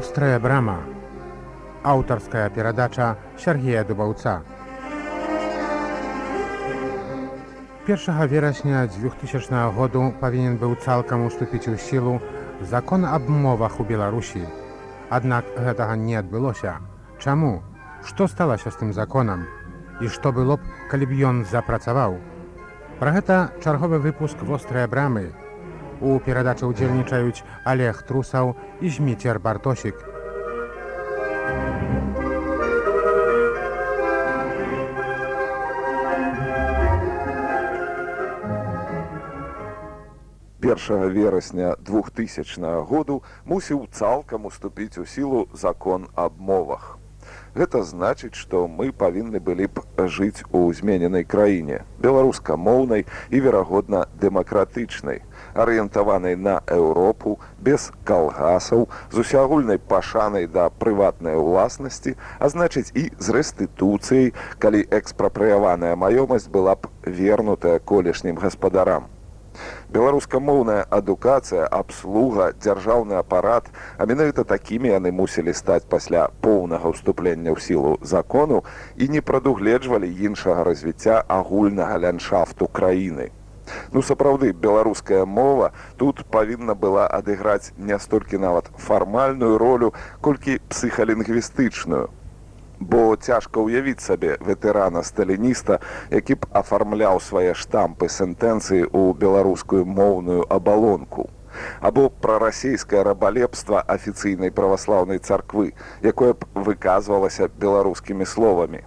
Вострая брама. Аўтарская перадача Сергея Дубаўца. 1 верасня 2000 году павінен быў цалкам уступіць у сілу закон аб мовах у Беларусі. Аднак гэтага не адбылося. Чаму? Што сталася з тым законам? І што было б, калі б ён запрацаваў? Пра гэта чарговы выпуск вострыя брамы, У перадачы ўдзельнічаюць Олег Трусаў і Зміцер Бартосік. Верасня 2000 году мусіў цалкам уступіць у сілу закон аб мовах. Гэта значыць, што мы павінны былі б жыць у змененай краіне, беларускамоўнай і, верагодна, дэмакратычнай арыентаванай на Еўропу, без калгасаў, з усеагульнай пашанай да прыватнай уласнасці, а значыць і з рэстытуцыяй, калі экспрапрыяваная маёмасць была б вернутая колішнім гаспадарам. Беларускамоўная адукацыя, абслуга, дзяржаўны апарат, а менавіта такімі яны мусілі стаць пасля поўнага ўступлення ў сілу закону і не прадугледжвалі іншага развіцця агульнага ляншафту краіны. Ну сапраўды беларуская мова тут павінна была адыграць не столькі нават фармальную ролю, колькі псіхалінгвістычную. Бо цяжка ўявіць сабе ветэрана сталініста, які б афармляў свае штампы сентэнцыі ў беларускую моўную абалонку. Або пра расійскае рабалепства афіцыйнай праваслаўнай царквы, якое б выказвалася беларускімі словамі.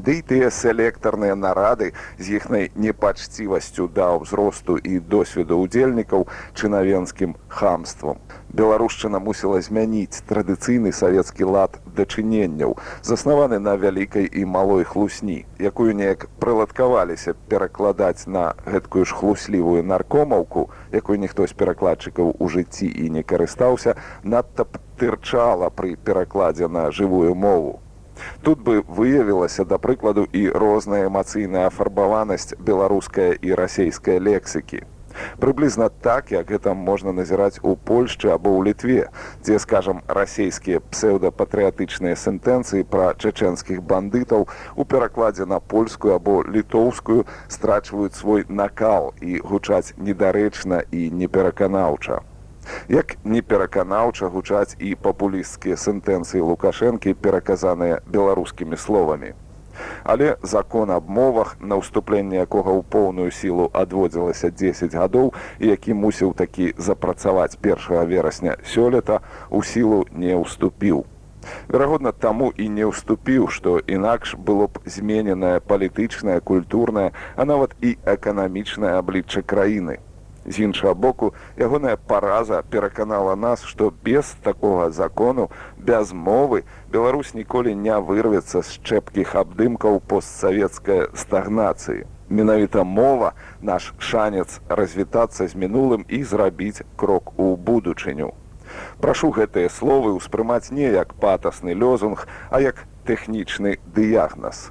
Ды і тыя селектарныя нарады з іхнай непачцівасцю да ўзросту і досведу ўдзельнікаў чынавенскім хамствам. Беларушчына мусіла змяніць традыцыйны савецкі лад дачыненняў, заснаваны на вялікай і малой хлусні, якую неяк прыладкаваліся перакладаць на гэткую ж хлуслівую наркомаўку, якой ніхто з перакладчыкаў у жыцці і не карыстаўся, надта б тырчала пры перакладзе на жывую мову. Тут бы выявілася да прыкладу і розная эмацыйная афарбаванасць беларуская і расійская лексікі. Прыблізна так, як гэта можна назіраць у Польшчы або ў літве, дзе скажам расійскія псеўдапатрыятычныя сентэнцыі пра чачэнскіх бандытаў у перакладзе на польскую або літоўскую страчваюць свой накал і гучаць недарэчна і непераканаўча. Як непераканаўча гучаць і папулісцкія сентэнцыі лукашэнкі пераказаныя беларускімі словамі. Але закон аб мовах, на ўступленне якога ў поўную сілу адводзілася 10 гадоў які мусіў такі запрацаваць першага верасня сёлета у сілу не ўступіў. Верагодна, таму і не ўступіў, што інакш было б змененае палітычнае, культурнае, а нават і эканамічнае аблічча краіны з іншага боку ягоная параза пераканала нас што без такога закону без мовы беларусь ніколі не вырвецца з чэпкіх абдымкаў постсавецкай стагнацыі. Менавіта мова наш шанец развітацца з мінулым і зрабіць крок у будучыню. Прашу гэтыя словы ўспрымаць не як патасны лёзунг а як тэхнічны дыягназ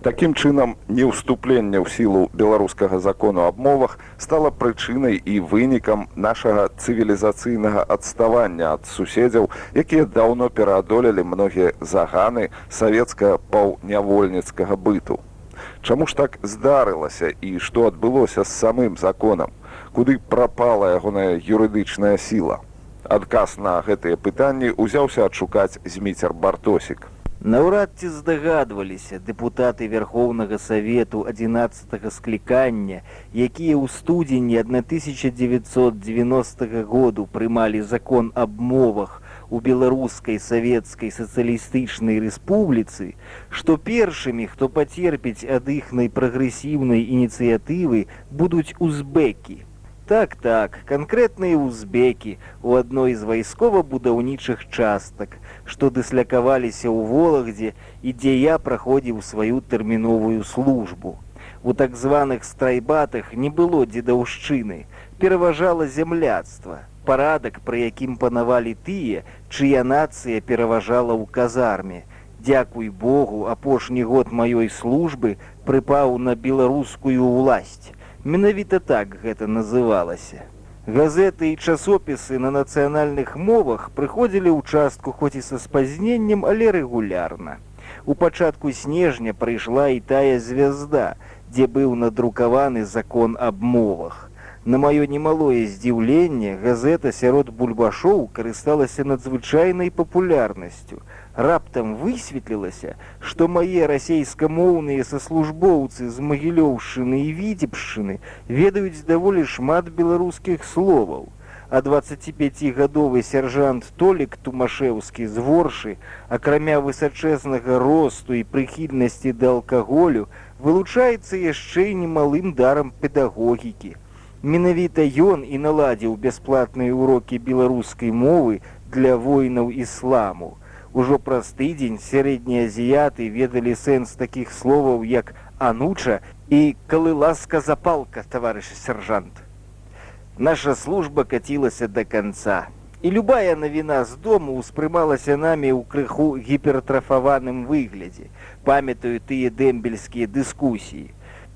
Такім чынам неўступлення ў сілу беларускага закону аб мовах стала прычынай і вынікам нашага цывілізацыйнага адставання ад суседзяў, якія даўно пераадолелі многія заганы савецкага паўнявольніцкага быту. Чаму ж так здарылася і што адбылося з самым законам, куды прапала ягоная юрыдычная сіла. Адказ на гэтыя пытанні ўзяўся адшукаць зміцер бартосік. Наўрад ці здагадваліся дэпутаты вярхоўнага савету 11 склікання, якія ў студзені 1990 году прымалі закон аб мовах у беларускай савецкай сацыялістычнай рэспубліцы, што першымі, хто пацерпіць ад іхнай прагрэсіўнай ініцыятывы будуць узбекі. Так так, канкрэтныя узбекі у адной з вайскова-будаўнічых частак, што дыслякаваліся ў волагдзе і дзе я праходзіў сваю тэрміновую службу. У так званых страйбатах не было дзедаўшчыны, пераважала зямляцтва, парадак, пры якім панавалі тыя, чыя нацыя пераважала ў казарме. Дзякуй Богу, апошні год маёй службы прыпаў на беларускую ўласць. Менавіта так гэта называлася. Газеты і часопісы на нацыянальных мовах прыходзілі ў частку хоць і са спазненнем, але рэгулярна. У пачатку снежня прыйшла і тая звязда, дзе быў надрукаваны закон аб мовах. На маё немалое здзіўленне газета сярод бульбашоў карысталася надзвычайнай папулярнасцю раптам высветлілася, што мае расейскамоўныя саслужбоўцы з магілёўшчыны і відзепшчыны ведаюць даволі шмат беларускіх словаў. А 25гадовы сяржант Толік Тумашеўскі з воршы, акрамя высачэзнага росту і прыхільнасці да алкаголю, вылучаецца яшчэ немалым дарам педагогікі. Менавіта ён і наладзіў бясплатныя ўрокі беларускай мовы для воінаў ісламу. Ужо праз тыдзень сярэднія азіяты ведалі сэнс такіх словаў, як ануча і калы ласка запалка, таварыш сержант. Наша служба кацілася да канца. І любая навіна з дому ўспрымалася намі ў крыху гіпертрафаваным выглядзе. памятаю тыя дэмбельскія дыскусіі.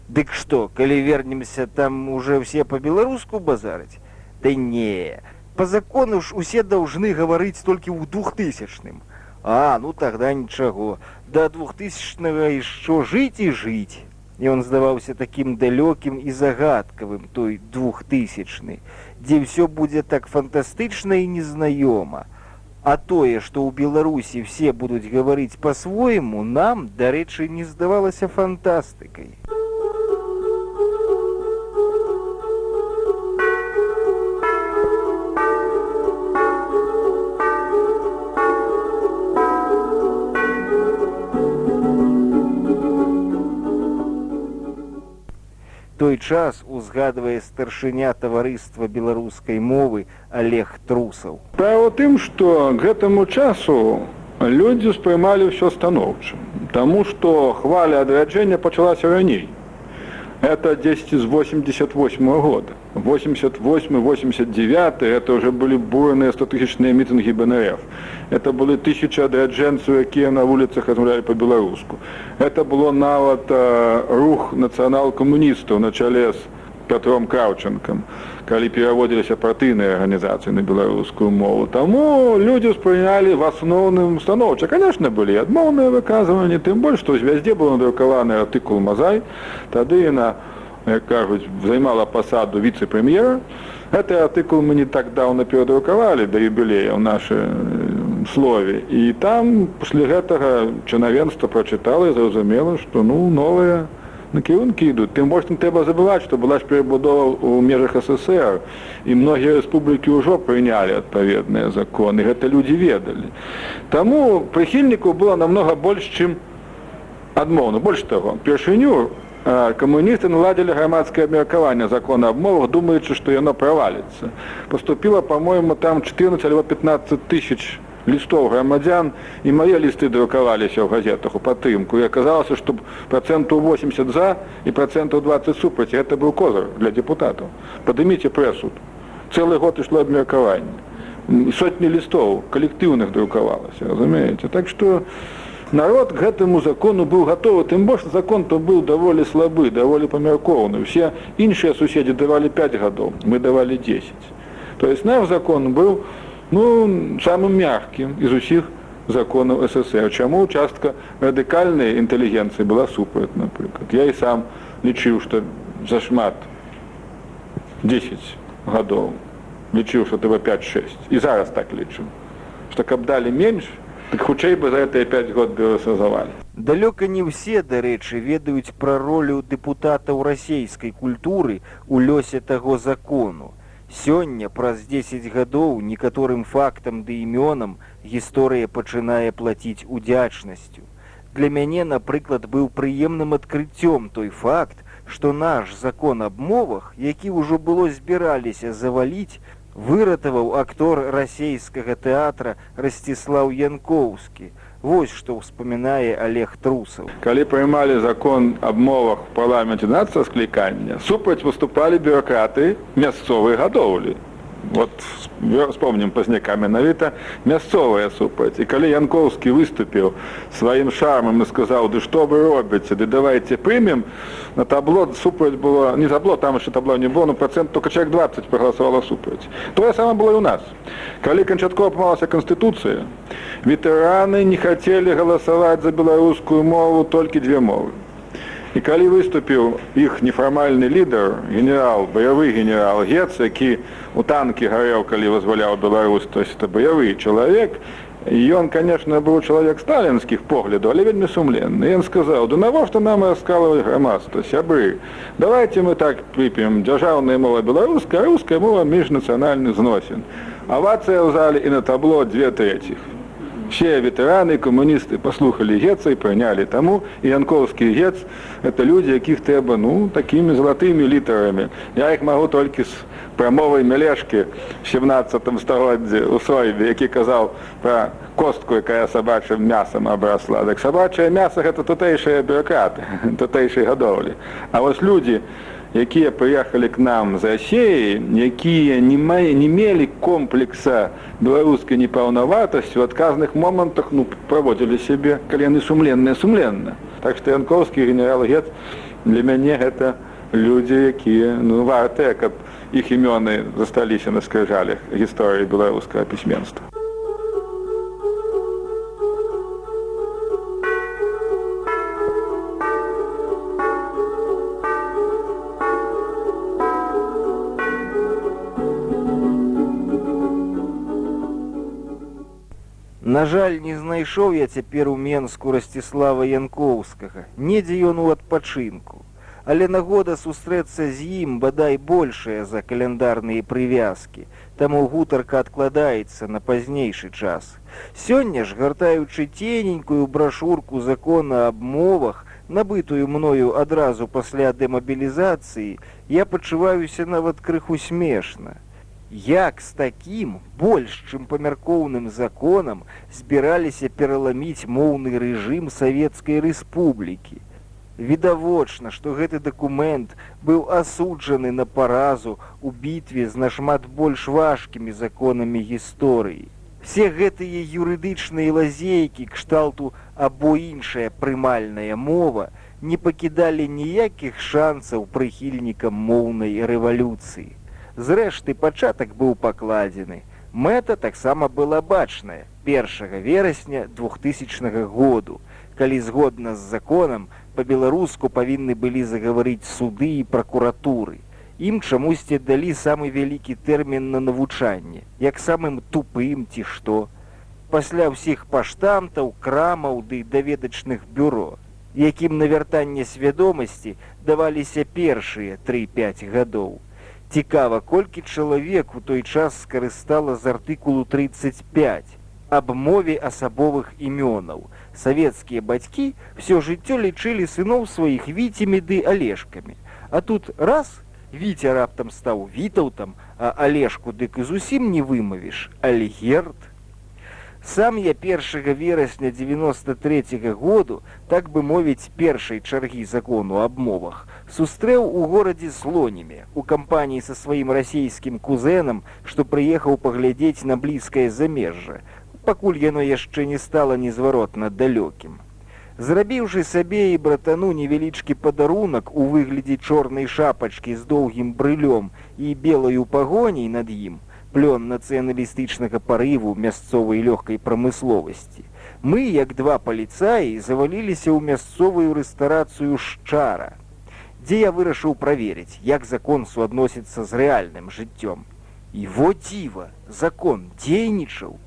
Дык што, калі вернемся там уже ўсе па-беларуску базарыць? Да не, Па закону ж усе даўжны гаварыць толькі ў двухтысячным. А ну тогда нічаго да двухтысячнага що жыць і жыць. І он здаваўся такім далёкім і загадкавым той двухтысячны, дзе ўсё будзе так фантастычна і незнаёма. А тое, што ў Беларусі все будуць гаварыць па-свойму, нам, дарэчы, не здавалася фантастыкай. Той час узгадвае старшыня таварыства беларускай мовы олег трусаў. Справа тым что к гэтаму часу людзі успрымалі ўсё станоўчым Таму што хваля адраджэння пачалася раней это 10 з 88 -го года. 88 89 это уже были бурные 100тысячные мітинги бнф это были тысячи адраджэнцаў якія на вуліцах размаўлялі по-беларуску это было нават э, рух нацыянал-камуністаў на чале з петром краўчанкам калі пераводзіліся партыйныя арганізацыі на беларускую мову таму людзі ўспрынялі в асноўным станоўча конечно былі адмоўныя выказыванні тым больш што звяздзе быў надрукаваны артыкул мазай тады яна як кажуць займала пасаду віцэ-прэм'ера гэты артыкул мы не так даўна перадрукавалі да юбілея ў нашы слове. І там пасля гэтага чынавенства прачытала і зразумела што ну новыя накірункі ідуць тым больш трэба забываць што была ж перабудова ў межах ссср. І многія рэспублікі ўжо прынялі адпаведныя законы гэта людзі ведалі таму прыхільнікаў было намнога больш чым адмоўна больш таго першыню камуністы наладзілі грамадскае абмеркаванне закона аб мовах думаючы што яно праваліцца поступила по-моему там 14 альбо 15 тысяч лістоў грамадзян і мае лісты друкаваліся ў газетах у падтрымку. І аказалася што проценту 80 за і процентаў 20 супраць. Это быў козар для депутатаў. Падыміце прэсуд цэлы год ішло абмеркаванне. Сотні лістоў калектыўных друкавалася разумееце? Так что народ гэтаму закону быў гатовы тым больш закон то быў даволі слабы даволі памяркоўны. Все іншыя суседзі давалі 5 гадоў мы давалі 10 то есть наш закон быў у ну самым мягкім из усіх законаў ссср чаму частка радыкальнай інтэлігенцыі была супраць напрыклад? Я і сам лічыў что зашмат 10 гадоў лічыў что трэба 5-6 і зараз так лічу что каб далі менш так хутчэй бы за гэтыя 5 год беласазавалі. Далёка не ўсе дарэчы ведаюць пра ролю дэпутатаў расійскай культуры у лёсе таго закону Сёння праз 10 гадоў некаторым фактам ды імёнам гісторыя пачынае плаціць удзячнасцю. Для мяне, напрыклад, быў прыемным адкрыццём той факт, што наш закон аб мовах, які ўжо было збіраліся заваліць, выратаваў актор расійскага тэатра Расціслаў Янкоўскі. Вось што ўспамінае Олег Трусаў. Калі прымалі закон аб мовах парламенце нацыя склікання, супраць выступалі бюракраты мясцовай гадоўлі вот вспомним пазняка менавіта мясцовая супраць і калі янковскі выступіў сваім шармам і сказаў ды што вы робіце ды давайте прымем на табло супраць было не табло там яшчэ табло не было ну процент только чалавек 20 прагаласавала супраць тое сама было і у нас. Калі канчаткова апмалася канстытуцыя ветэраны не хацелі галасаваць за беларускую мову толькі две мовы І калі выступіў іх нефармальны лідар, генерал, баявы генерал Гец, які у танкі гарэў, калі вызваляў Беларусь, то есть это баявы чалавек. Ён, конечно, быў чалавек сталінскіх поглядаў, але вельмі сумленны. Ён сказаў: да навошта нам раскалываць грамадства сябры. Давайте мы так прыпем дзяржаўная мова беларуская, руская мова міжнацыянальны зносін. Авацыя ў зале і на табло две трэціх все ветэраны камуністы паслухали геца і прынялі таму і янковскі гец это людзі якіх трэба ну такімі залатымі літарамі я іх магу толькі з прамовай мялешкі 17 стагоддзе у сойбе які казаў пра костку якая сабачым мясам абрасла так сабачае мяса гэта тутэйшыя бюракраты тутэйшай гадоўлі а вось людзі якія прыехалі к нам з рассеі якія не мае не мелі комплекса беларускай непаўнаватасці у адказных момантах ну праводзілі сябе калі яны сумленныя сумленна. Так што янковскі генерал гет для мяне гэта людзі якія ну вартыя каб іх імёны засталіся на скрыжалях гісторыі беларускага пісьменства На жаль, не знайшоў я цяпер у Менску расціслава Янкоўскага, недзе ён у адпачынку. Але нагода сустрэцца з ім бадай большая за каляндарныя прывязкі, таму гутарка адкладаецца на пазнейшы час. Сёння ж, гартаючы цененькую брашурку закона аб мовах, набытую мною адразу пасля дэмабілізацыі, я пачуваюся нават крыху смешна як з такім больш чым памяркоўным законам збіраліся пераламіць моўны рэжым савецкай рэспублікі. Відавочна, што гэты дакумент быў асуджаны на паразу ў бітве з нашмат больш важкімі законамі гісторыі. Все гэтыя юрыдычныя лазейкі кшталту або іншая прымальная мова не пакідалі ніякіх шансаў прыхільнікам моўнай рэвалюцыі. Зрэшты, пачатак быў пакладзены. Мэта таксама была бачная 1 верасня 2000 году, калі згодна з законам па-беларуску павінны былі загаварыць суды і пракуратуры. Ім чамусьці далі самы вялікі тэрмін на навучанне, як самым тупым ці што. Пасля ўсіх паштамтаў, крамаў ды даведачных бюро, якім на вяртанне свядомасці даваліся першыя 3-5 гадоў. Цікава, колькі чалавек у той час скарыстала з артыкулу 35 аб мове асабовых імёнаў. Савецкія бацькі ўсё жыццё лічылі сыноў сваіх віцемі ды алешкамі. А тут раз віця раптам стаў вітаўтам, а алешку дык і зусім не вымавіш, Альгерд, Сам я 1 верасня 93 -го году, так бы мовіць першай чаргі закону аб мовах, сустрэў у горадзе слонямі у кампаніі са сваім расійскім кузэнам, што прыехаў паглядзець на блізкае замежжа, пакуль яно яшчэ не стала незваротна далёкім. Зрабіўшы сабе і братану невялічкі падарунак у выглядзе чорнай шапачкі з доўгім брылём і белаю пагоняй над ім, плён нацыяналістычнага парыву мясцовай лёгкай прамысловасці. Мы, як два паліцаі, заваліліся ў мясцовую рэстарацыю шчара, дзе я вырашыў праверыць, як закон суадносіцца з рэальным жыццём. І во дзіва, закон дзейнічаў.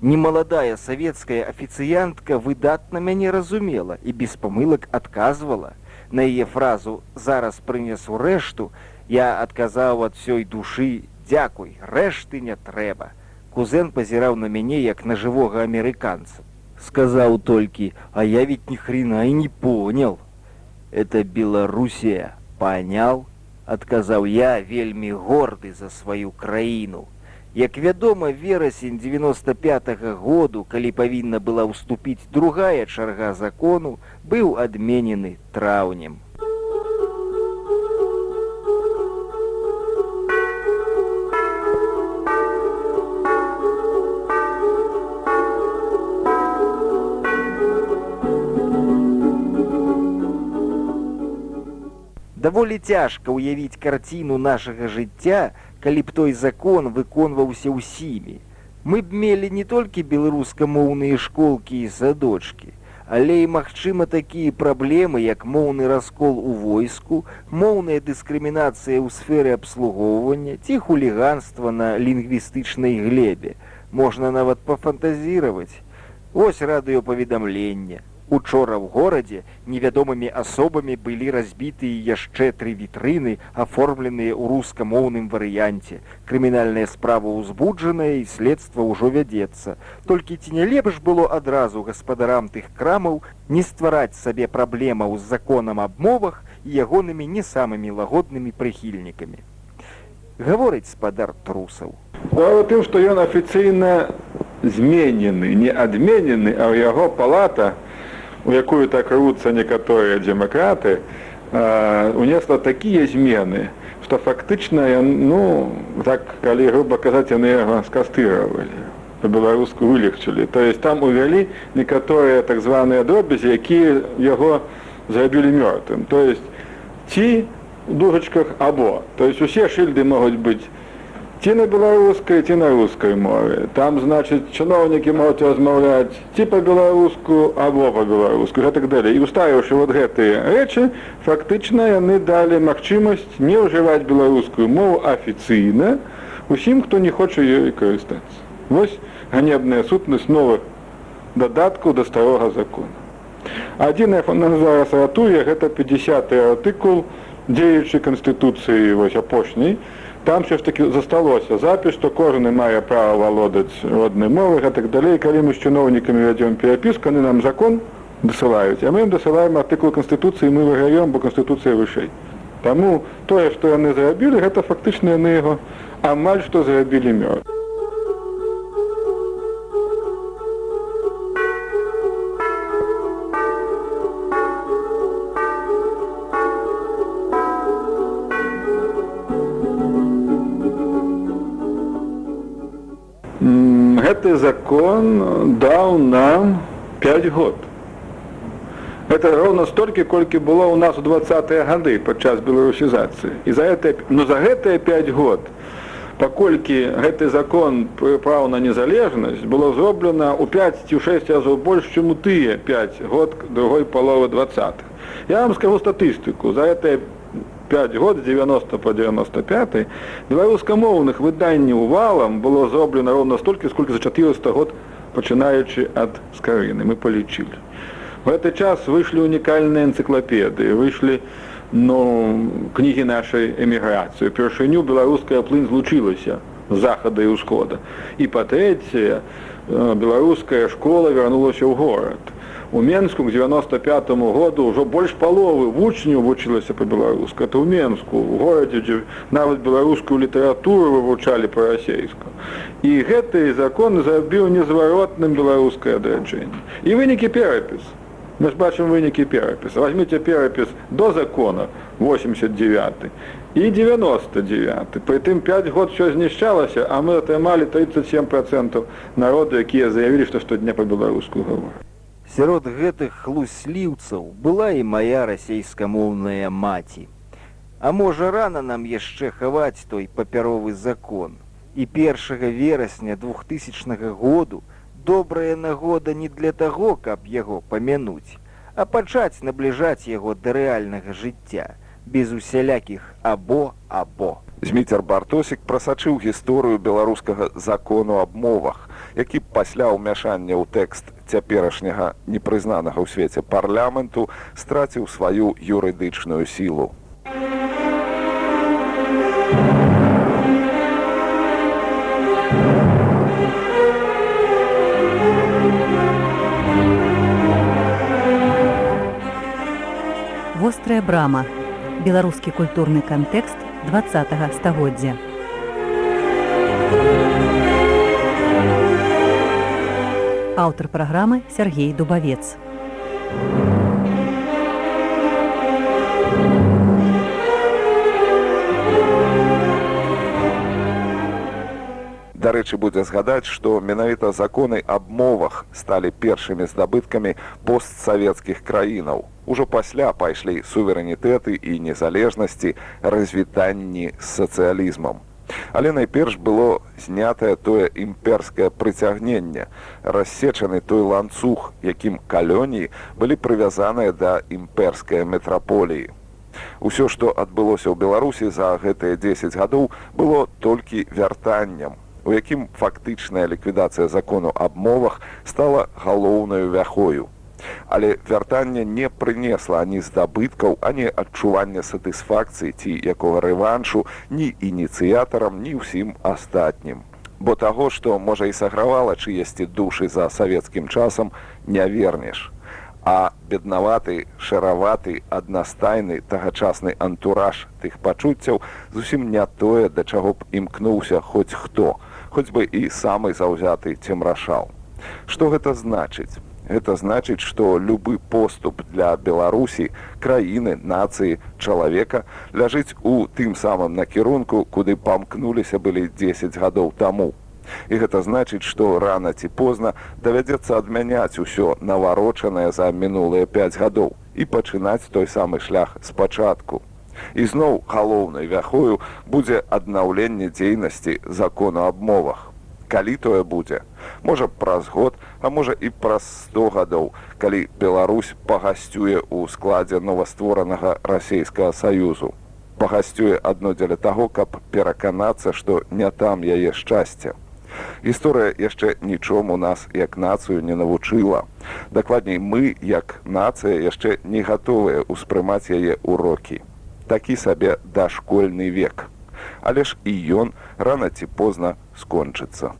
Немаладая савецкая афіцыянтка выдатна мяне разумела і без памылак адказвала. На яе фразу зараз прынесу рэшту, я адказаў ад сёй душы дзякуй рэшты не трэба. Кузен пазіраў на мяне як на жывога амерыканца. Сказаў толькі а я ведь ні хрена і не понял это беларусія паняў адказаў я вельмі горды за сваю краіну як вядома верасень 95 -го году калі павінна была ўступіць другая чарга закону быў адменены траўнем даволі цяжка ўявіць карціну нашага жыцця, калі б той закон выконваўся ўсімі. Мы б мелі не толькі беларускамоўныя школкі і садочки, але і магчыма такія праблемы, як моўны раскол у войску, моўная дыскрымінацыя ў сферы абслугоўвання ці хуліганства на лінгвістычнай глебе. Можна нават пафантазіраваць. Вось радыёпаведамлення. Учора ў горадзе невядомымі асобамі былі разбітыя яшчэ тры вітрыны, аформленыя ў рускамоўным варыянце. Крымінальная справа ўзбуджаная і следства ўжо вядзецца. Толькі ці не лепш было адразу гаспадарам тых крамаў не ствараць сабе праблемаў з законам аб мовах і ягонымі не самымі лагоднымі прыхільнікамі. Гаворыць спадар трусаў. тым, што ён афіцыйна зменены, не адменены, а ў яго палата, у якую так рвутся некаторыя демократы унесла такія змены что фактычна ну так калі грубо казаць яны яго скастыравалі по-беларуску вылегчылі. То есть там увялі некаторыя так званыя дробязі якія яго зрабілі мёртвым. То есть ці дужачках або. То есть усе шыльды могуць быць ці на беларускай ці на рускай мове. Там значыць чыноўнікі могуць размаўляць ці па-беларуску або па-беларуску і так далей і уставіўшы вот гэтыя рэчы фактычна яны далі магчымасць не ўжываць беларускую мову афіцыйна усім хто не хоча ёй карыстацца вось ганебная сутнасць новых дадаткаў да старога закона. Адзіная зараз ратуе гэта 50 артыкул дзеючай канстытуцыі вось апошняй там все ж таки засталося запіс што кожны мае права валодаць роднай мовы а так далей калі мы з чыноўнікамі вядзём перапіску они нам закон дасылаюць а мы ім дасылаем артыкул канстытуцыі мы выгаем бо канстытуцыя вышэй Таму тое што яны зрабілі гэта фактычна яны яго амаль што зрабілі мёртв закон даў нам 5 год. Это роўна столькі, колькі было ў нас у двадцатыя гады падчас беларусізацыі. І за это, ну, за гэтыя 5 год, паколькі гэты закон праў на незалежнасць было зроблена ў 5 ці 6 разоў больш, чым у тыя 5 год другой паловы 20. Я вам скажу статыстыку за это 5 год 90 по 95 беларускамоўных выданняў валам было зроблена роўна столькі сколько за 400 год пачынаючы ад скарыны мы палічылі в гэты час выйшлі унікальныя энцыклапедыі выйшлі ну, кнігі нашай эміграцыі першыню беларуская плынь злучылася захада і ўсхода і па-трэцяе беларуская школа вярнулася ў горад у Менску к 95 году ўжо больш паловы вучняў вучылася па-беларуску это ў Менску. У горадзе дзе нават беларускую літаратуру вывучалі па-расейску і гэты закон зрабіў незваротным беларускае адраджэнне і вынікі перапіс мы ж бачым вынікі перапіса возьмите перапіс до закона 89 і 99 притым 5 год все знішчалася а мы атрымалі 37 процентов народу якія заявілі што штодня па-беларуску гавору Сярод гэтых хлусліўцаў была і моя расейскамоўная маці. А можа рана нам яшчэ хаваць той папяровы закон. І першага верасня двухтысячнага году добрая нагода не для таго, каб яго памянуць, а пачаць набліжаць яго да рэальнага жыцця без усялякіх або або. Зміцер бартосік прасачыў гісторыю беларускага закону аб мовах, які пасля ўмяшання ў тэкст цяперашняга непрызнанага ў свеце парламенту страціў сваю юрыдычную сілу. Вострая брама. Беларускі культурны кантэкст 20 стагоддзя. Аўтар праграмы Сергей Дубавец. Дарэчы, будзе згадаць, што менавіта законы аб мовах сталі першымі здабыткамі постсавецкіх краінаў. Ужо пасля пайшлі суверэнітэты і незалежнасці развітанні з сацыялізмам. Але найперш было знятае тое імперскае прыцягненне, рассечаны той ланцуг, якім калоніі былі прывязаныя да імперскай метраполіі. Усё, што адбылося ў Беларусі за гэтыя 10 гадоў, было толькі вяртаннем у якім фактычная ліквідацыя закону аб мовах стала галоўнаю вяхою. Але вяртанне не прынесла ані здабыткаў, ані адчування сатысфакцыі ці якога рэваншу ні ініцыятарам, ні ўсім астатнім. Бо таго, што можа і сагравала чыесьці душы за савецкім часам, не вернеш. А беднаваты, шараваты, аднастайны тагачасны антураж тых пачуццяў зусім не тое, да чаго б імкнуўся хоць хто, хоць бы і самы заўзяты цемрашал. Што гэта значыць? Гэта значыць, што любы поступ для Беларусі, краіны, нацыі, чалавека ляжыць у тым самым накірунку, куды памкнуліся былі 10 гадоў таму. І гэта значыць, што рана ці позна давядзецца адмяняць усё наварочанае за мінулыя 5 гадоў і пачынаць той самы шлях спачатку. І зноў галоўнай вяхою будзе аднаўленне дзейнасці закону аб мовах. Калі тое будзе, можа праз год, а можа і праз 100 гадоў, калі Беларусь пагасцюе ў складзе новастворанага расійскага саюзу. Пагасцюе адно дзеля таго, каб пераканацца, што не там яе шчасце. Гісторыя яшчэ нічому нас як нацыю не навучыла. Дакладней мы, як нацыя яшчэ не гатовыя ўспрымаць яе урокі такі сабе дашкольны век. Але ж і ён рана ці позна скончыцца.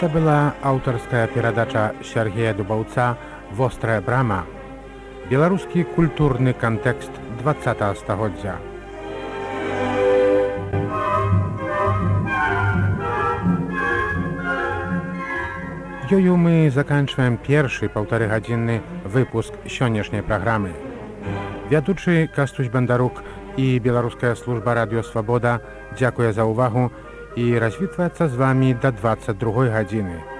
Гэта была аўтарская перадача Сергея Дубаўца вострая брама. Беларускі культурны кантэкст 20 стагоддзя. ёю мы заканчваем першы паўтары гадзінны выпуск сённяшняй праграмы. Вядучы кастусь бандарук і беларуская служба радыёвабода дзякуе за ўвагу і развітваецца з вамі да 22 гадзіны.